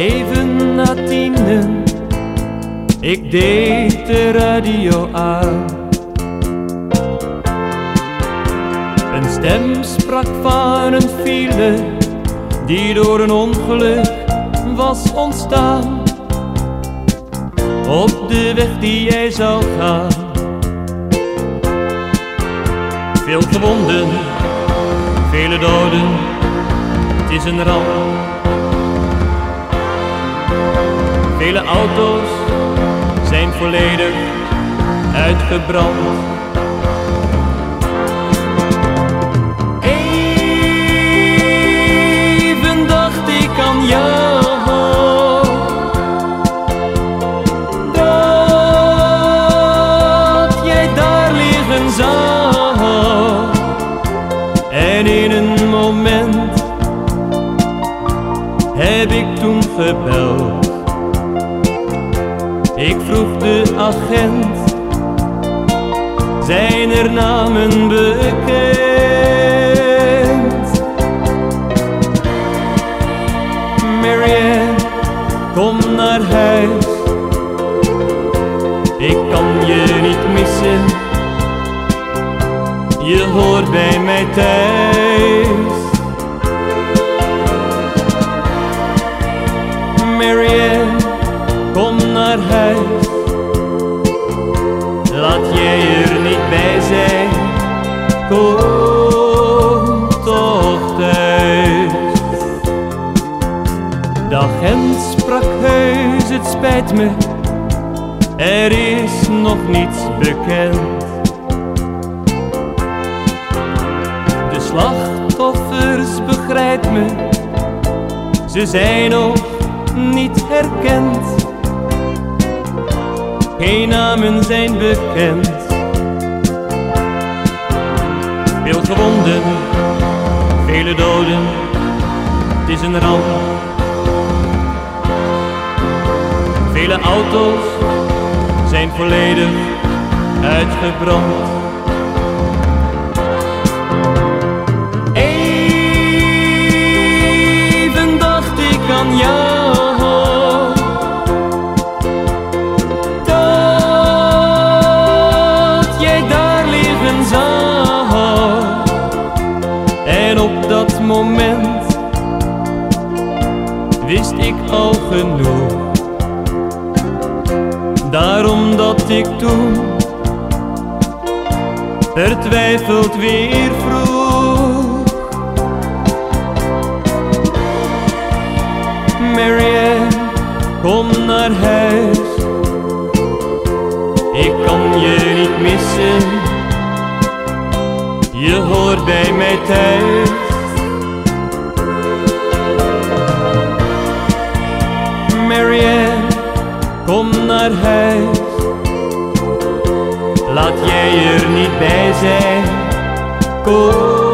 even na tienen. Ik deed de radio aan. Een stem sprak van een file die door een ongeluk was ontstaan. Op de weg die jij zou gaan. Veel gewonden, vele doden, het is een ramp Vele auto's zijn volledig uitgebrand. Even dacht ik aan jou. Dat jij daar liggen zou. En in een moment heb ik toen gebeld. Ik vroeg de agent, zijn er namen bekend? Marianne, kom naar huis. Ik kan je niet missen, je hoort bij mij thuis. Laat jij er niet bij zijn, kom toch thuis. De agent sprak heus, het spijt me, er is nog niets bekend. De slachtoffers, begrijp me, ze zijn nog niet herkend. Geen namen zijn bekend. Veel gewonden, vele doden, het is een ramp. Vele auto's zijn volledig uitgebrand. Moment wist ik al genoeg. Daarom dat ik toen vertwijfeld weer vroeg. Marianne, kom naar huis. Ik kan je niet missen. Je hoort bij mij thuis. Laat jij er niet bij zijn. Kom